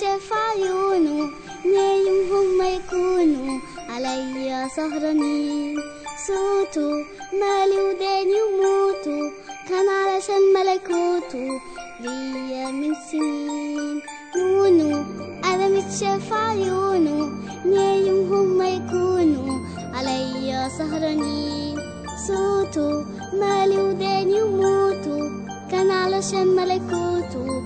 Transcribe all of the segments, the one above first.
شاف عيونه نايم هما يكونوا عليا سهرانين صوته مالي وداني وموته كان علشان ملكوته ليا من سنين. نونو أنا متشاف عيونه نايم هما يكونوا عليا سهرانين صوته مالي وداني وموته كان علشان ملكوته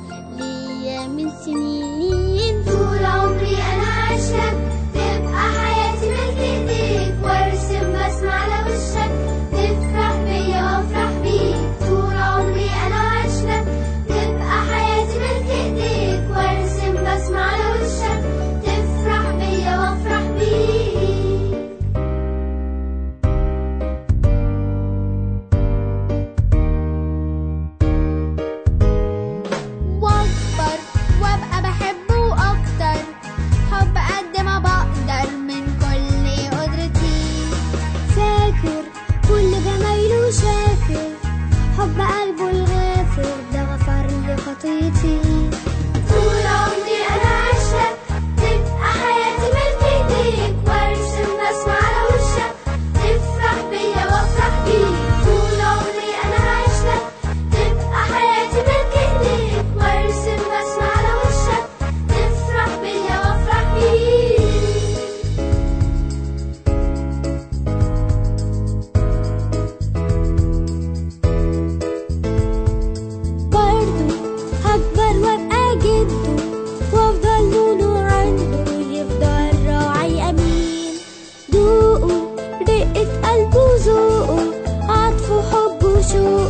برقة قلبه وذوقه عطفه حبه وشوقه